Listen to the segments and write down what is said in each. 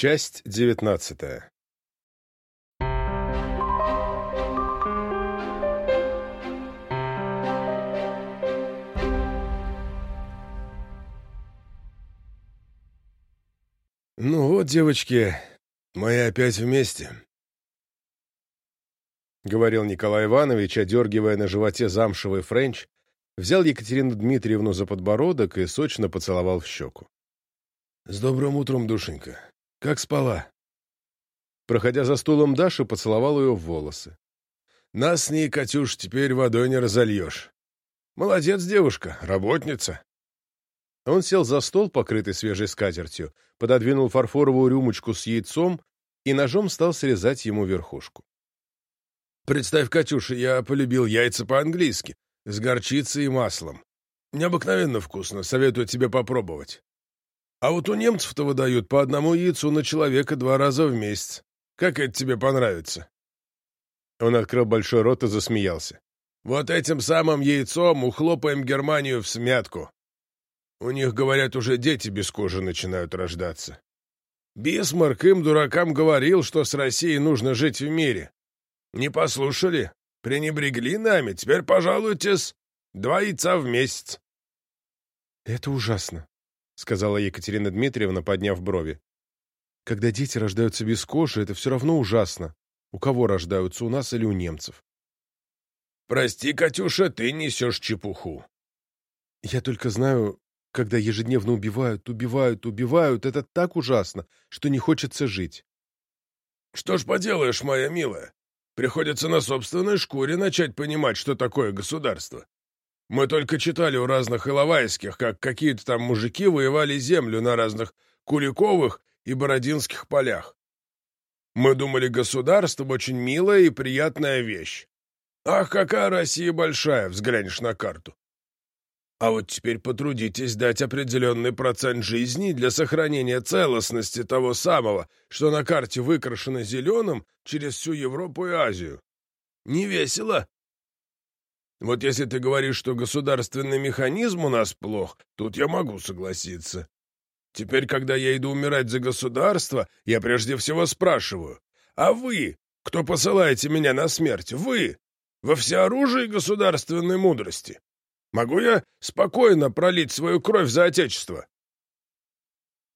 Часть девятнадцатая. «Ну вот, девочки, мы опять вместе», — говорил Николай Иванович, одергивая на животе замшевый френч, взял Екатерину Дмитриевну за подбородок и сочно поцеловал в щеку. «С добрым утром, душенька. Как спала?» Проходя за стулом Даши, поцеловал ее в волосы. «Нас с ней, Катюш, теперь водой не разольешь. Молодец девушка, работница». Он сел за стол, покрытый свежей скатертью, пододвинул фарфоровую рюмочку с яйцом и ножом стал срезать ему верхушку. «Представь, Катюша, я полюбил яйца по-английски, с горчицей и маслом. Необыкновенно вкусно, советую тебе попробовать. А вот у немцев-то выдают по одному яйцу на человека два раза в месяц. Как это тебе понравится?» Он открыл большой рот и засмеялся. «Вот этим самым яйцом ухлопаем Германию в смятку. У них, говорят, уже дети без кожи начинают рождаться. Бисмарк им, дуракам, говорил, что с Россией нужно жить в мире. Не послушали, пренебрегли нами, теперь пожалуйтесь, два яйца в месяц. — Это ужасно, — сказала Екатерина Дмитриевна, подняв брови. — Когда дети рождаются без кожи, это все равно ужасно. У кого рождаются, у нас или у немцев? — Прости, Катюша, ты несешь чепуху. — Я только знаю, когда ежедневно убивают, убивают, убивают, это так ужасно, что не хочется жить. Что ж поделаешь, моя милая? Приходится на собственной шкуре начать понимать, что такое государство. Мы только читали у разных иловайских, как какие-то там мужики воевали землю на разных Куликовых и Бородинских полях. Мы думали, государство очень милая и приятная вещь. Ах, какая Россия большая, взглянешь на карту. А вот теперь потрудитесь дать определенный процент жизни для сохранения целостности того самого, что на карте выкрашено зеленым через всю Европу и Азию. Не весело. Вот если ты говоришь, что государственный механизм у нас плох, тут я могу согласиться. Теперь, когда я иду умирать за государство, я прежде всего спрашиваю, а вы, кто посылаете меня на смерть, вы, во всеоружии государственной мудрости? Могу я спокойно пролить свою кровь за Отечество?»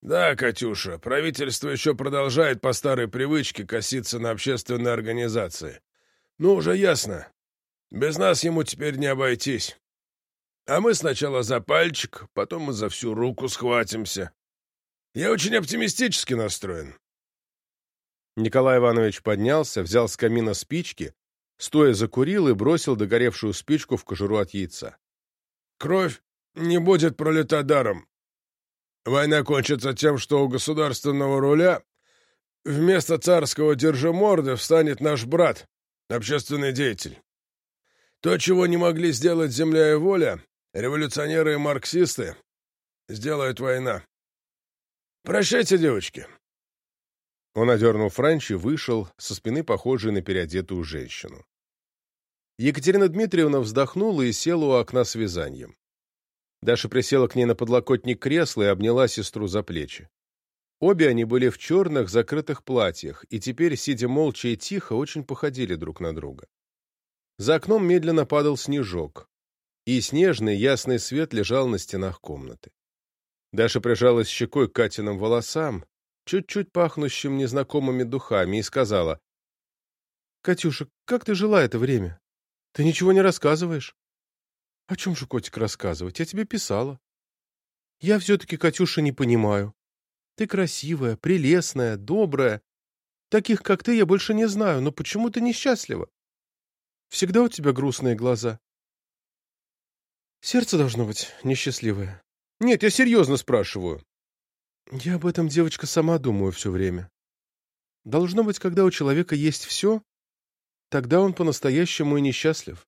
«Да, Катюша, правительство еще продолжает по старой привычке коситься на общественные организации. Ну, уже ясно. Без нас ему теперь не обойтись. А мы сначала за пальчик, потом мы за всю руку схватимся. Я очень оптимистически настроен». Николай Иванович поднялся, взял с камина спички, стоя закурил и бросил догоревшую спичку в кожуру от яйца. Кровь не будет пролита даром. Война кончится тем, что у государственного руля вместо царского держиморды встанет наш брат, общественный деятель. То, чего не могли сделать земля и воля, революционеры и марксисты, сделает война. Прощайте, девочки. Он одернул Франч и вышел, со спины похожей на переодетую женщину. Екатерина Дмитриевна вздохнула и села у окна с вязанием. Даша присела к ней на подлокотник кресла и обняла сестру за плечи. Обе они были в черных закрытых платьях, и теперь, сидя молча и тихо, очень походили друг на друга. За окном медленно падал снежок, и снежный ясный свет лежал на стенах комнаты. Даша прижалась щекой к Катиным волосам, чуть-чуть пахнущим незнакомыми духами, и сказала, «Катюша, как ты жила это время?» Ты ничего не рассказываешь? О чем же, котик, рассказывать? Я тебе писала. Я все-таки, Катюша, не понимаю. Ты красивая, прелестная, добрая. Таких, как ты, я больше не знаю, но почему ты несчастлива? Всегда у тебя грустные глаза. Сердце должно быть несчастливое. Нет, я серьезно спрашиваю. Я об этом, девочка, сама думаю все время. Должно быть, когда у человека есть все, Тогда он по-настоящему и несчастлив.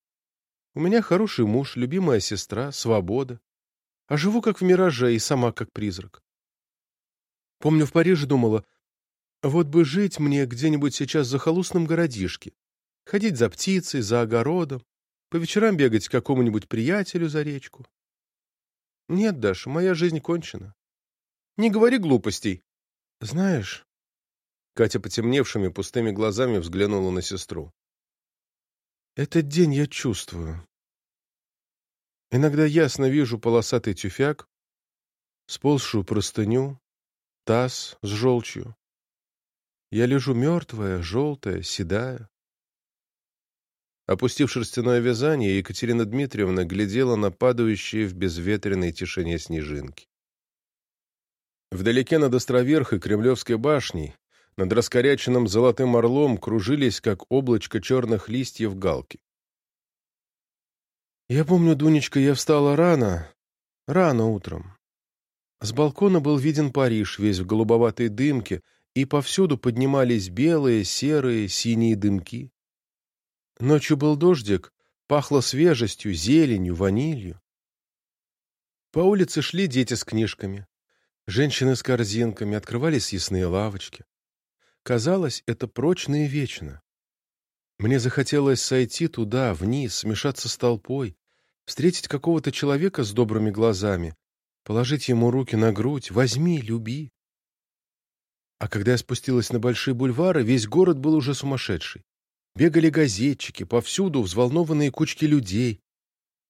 У меня хороший муж, любимая сестра, свобода. А живу как в мираже и сама как призрак. Помню, в Париже думала, вот бы жить мне где-нибудь сейчас за захолустном городишке, ходить за птицей, за огородом, по вечерам бегать к какому-нибудь приятелю за речку. Нет, Даша, моя жизнь кончена. Не говори глупостей. Знаешь, Катя потемневшими пустыми глазами взглянула на сестру. «Этот день я чувствую. Иногда ясно вижу полосатый тюфяк, сползшую простыню, таз с желчью. Я лежу мертвая, желтая, седая. Опустив шерстяное вязание, Екатерина Дмитриевна глядела на падающие в безветренной тишине снежинки. Вдалеке над островерхой Кремлевской башней, над раскоряченным золотым орлом, кружились, как облачко черных листьев, галки. Я помню, Дунечка, я встала рано, рано утром. С балкона был виден Париж, весь в голубоватой дымке, и повсюду поднимались белые, серые, синие дымки. Ночью был дождик, пахло свежестью, зеленью, ванилью. По улице шли дети с книжками. Женщины с корзинками, открывались съестные лавочки. Казалось, это прочно и вечно. Мне захотелось сойти туда, вниз, смешаться с толпой, встретить какого-то человека с добрыми глазами, положить ему руки на грудь, возьми, люби. А когда я спустилась на большие бульвары, весь город был уже сумасшедший. Бегали газетчики, повсюду взволнованные кучки людей.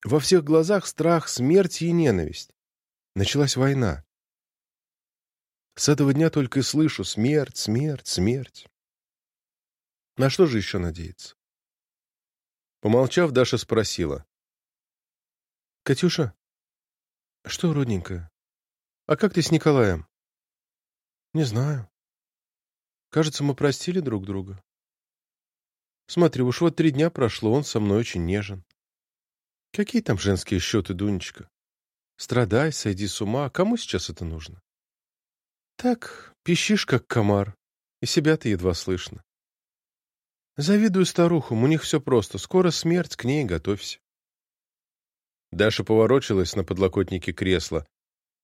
Во всех глазах страх, смерть и ненависть. Началась война. С этого дня только и слышу смерть, смерть, смерть. На что же еще надеяться? Помолчав, Даша спросила. «Катюша, что, родненькая? А как ты с Николаем? Не знаю. Кажется, мы простили друг друга. Смотри, уж вот три дня прошло, он со мной очень нежен. Какие там женские счеты, Дунечка? Страдай, сойди с ума. Кому сейчас это нужно? Так, пищишь, как комар, и себя-то едва слышно. Завидую старухам, у них все просто. Скоро смерть, к ней готовься. Даша поворочилась на подлокотнике кресла,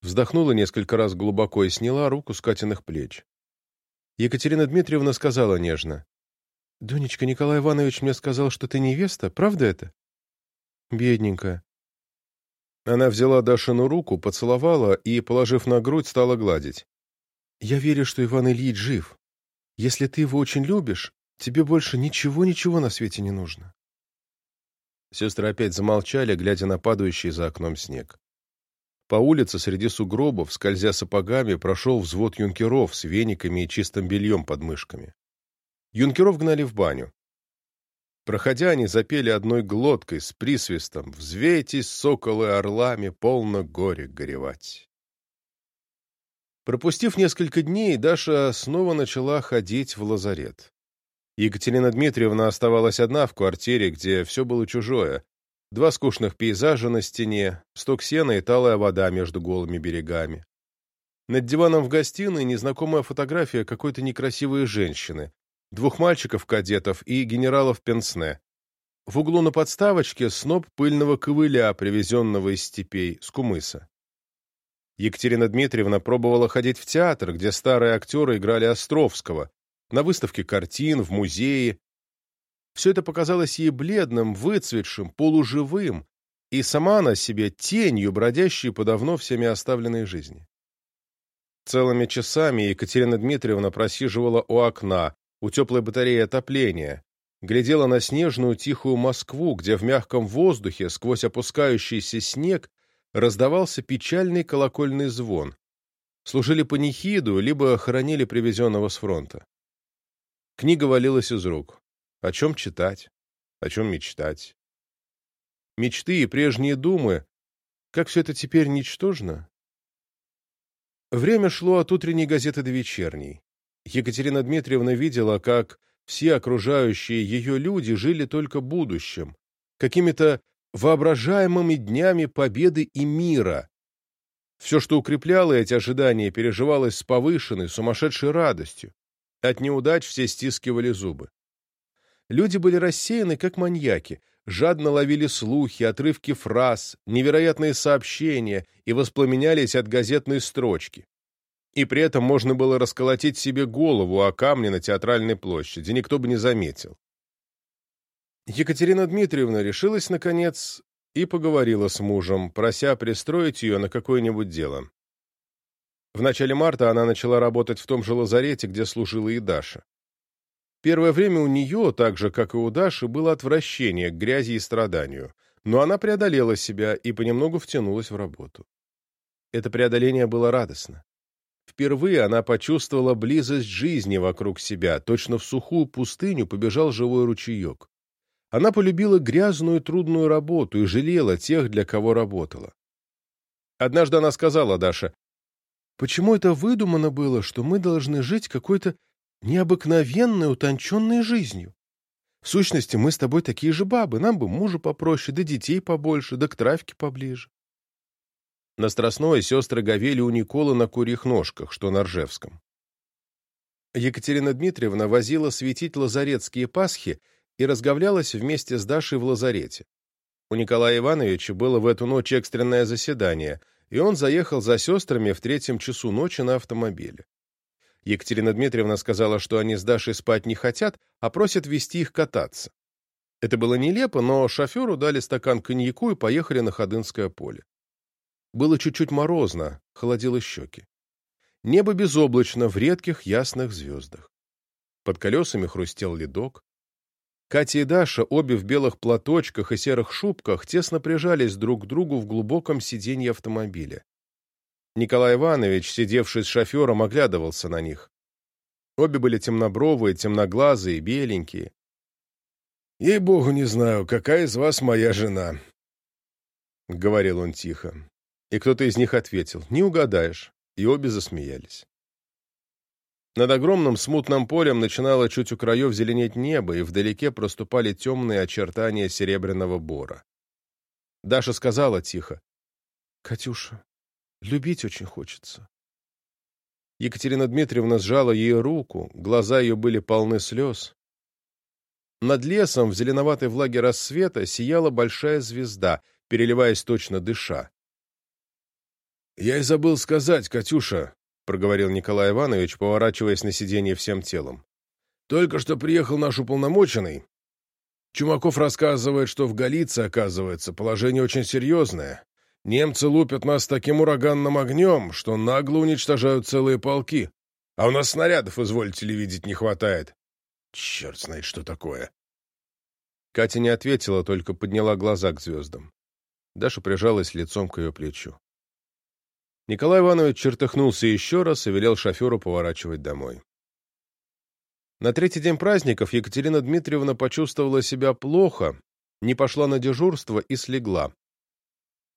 вздохнула несколько раз глубоко и сняла руку с Катиных плеч. Екатерина Дмитриевна сказала нежно. — Дунечка, Николай Иванович мне сказал, что ты невеста. Правда это? — Бедненькая. Она взяла Дашину руку, поцеловала и, положив на грудь, стала гладить. — Я верю, что Иван Ильич жив. Если ты его очень любишь, тебе больше ничего-ничего на свете не нужно. Сестры опять замолчали, глядя на падающий за окном снег. По улице среди сугробов, скользя сапогами, прошел взвод юнкеров с вениками и чистым бельем под мышками. Юнкеров гнали в баню. Проходя, они запели одной глоткой, с присвистом «Взвейтесь, соколы, орлами, полно горе горевать». Пропустив несколько дней, Даша снова начала ходить в лазарет. Екатерина Дмитриевна оставалась одна в квартире, где все было чужое. Два скучных пейзажа на стене, сток сена и талая вода между голыми берегами. Над диваном в гостиной незнакомая фотография какой-то некрасивой женщины, двух мальчиков-кадетов и генералов Пенсне. В углу на подставочке сноп пыльного ковыля, привезенного из степей, с кумыса. Екатерина Дмитриевна пробовала ходить в театр, где старые актеры играли Островского, на выставке картин, в музее. Все это показалось ей бледным, выцветшим, полуживым, и сама она себе тенью, бродящей по давно всеми оставленной жизни. Целыми часами Екатерина Дмитриевна просиживала у окна, у теплой батареи отопления, глядела на снежную тихую Москву, где в мягком воздухе, сквозь опускающийся снег, раздавался печальный колокольный звон. Служили панихиду, либо хоронили привезенного с фронта. Книга валилась из рук. О чем читать? О чем мечтать? Мечты и прежние думы. Как все это теперь ничтожно? Время шло от утренней газеты до вечерней. Екатерина Дмитриевна видела, как все окружающие ее люди жили только будущим, какими-то воображаемыми днями победы и мира. Все, что укрепляло эти ожидания, переживалось с повышенной, сумасшедшей радостью. От неудач все стискивали зубы. Люди были рассеяны, как маньяки, жадно ловили слухи, отрывки фраз, невероятные сообщения и воспламенялись от газетной строчки. И при этом можно было расколотить себе голову о камне на театральной площади, никто бы не заметил. Екатерина Дмитриевна решилась, наконец, и поговорила с мужем, прося пристроить ее на какое-нибудь дело. В начале марта она начала работать в том же лазарете, где служила и Даша. Первое время у нее, так же, как и у Даши, было отвращение к грязи и страданию, но она преодолела себя и понемногу втянулась в работу. Это преодоление было радостно. Впервые она почувствовала близость жизни вокруг себя, точно в сухую пустыню побежал живой ручеек. Она полюбила грязную трудную работу и жалела тех, для кого работала. Однажды она сказала Даше, «Почему это выдумано было, что мы должны жить какой-то необыкновенной, утонченной жизнью? В сущности, мы с тобой такие же бабы, нам бы мужа попроще, да детей побольше, да к травке поближе». На Страстной сестры говели у Николы на курьих ножках, что на Ржевском. Екатерина Дмитриевна возила светить лазаретские пасхи и разговлялась вместе с Дашей в лазарете. У Николая Ивановича было в эту ночь экстренное заседание, и он заехал за сестрами в третьем часу ночи на автомобиле. Екатерина Дмитриевна сказала, что они с Дашей спать не хотят, а просят вести их кататься. Это было нелепо, но шоферу дали стакан коньяку и поехали на Ходынское поле. Было чуть-чуть морозно, холодило щеки. Небо безоблачно в редких ясных звездах. Под колесами хрустел ледок. Катя и Даша, обе в белых платочках и серых шубках, тесно прижались друг к другу в глубоком сиденье автомобиля. Николай Иванович, сидевший с шофером, оглядывался на них. Обе были темнобровые, темноглазые, беленькие. «Ей-богу, не знаю, какая из вас моя жена», — говорил он тихо. И кто-то из них ответил «Не угадаешь», и обе засмеялись. Над огромным смутным полем начинало чуть у краев зеленеть небо, и вдалеке проступали темные очертания серебряного бора. Даша сказала тихо, «Катюша, любить очень хочется». Екатерина Дмитриевна сжала ее руку, глаза ее были полны слез. Над лесом в зеленоватой влаге рассвета сияла большая звезда, переливаясь точно дыша. «Я и забыл сказать, Катюша», — проговорил Николай Иванович, поворачиваясь на сиденье всем телом. «Только что приехал наш уполномоченный. Чумаков рассказывает, что в Галиции, оказывается, положение очень серьезное. Немцы лупят нас таким ураганным огнем, что нагло уничтожают целые полки. А у нас снарядов, извольте ли видеть, не хватает. Черт знает, что такое». Катя не ответила, только подняла глаза к звездам. Даша прижалась лицом к ее плечу. Николай Иванович чертыхнулся еще раз и велел шоферу поворачивать домой. На третий день праздников Екатерина Дмитриевна почувствовала себя плохо, не пошла на дежурство и слегла.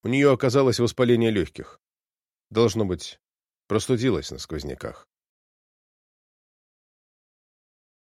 У нее оказалось воспаление легких. Должно быть, простудилась на сквозняках.